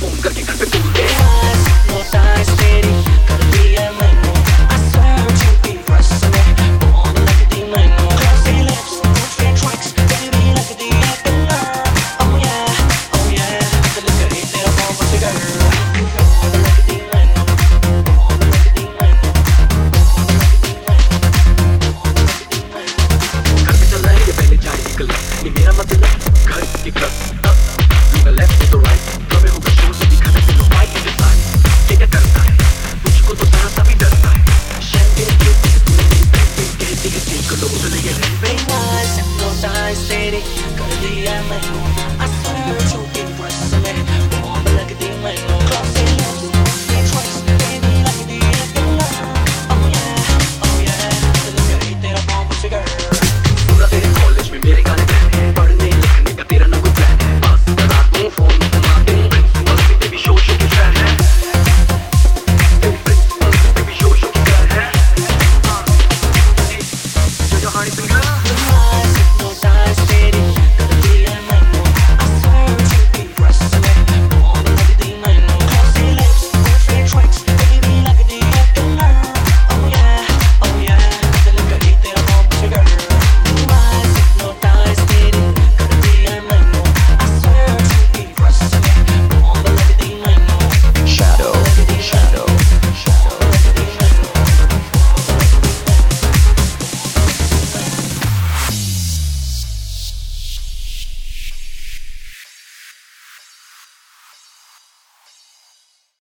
Bunga little.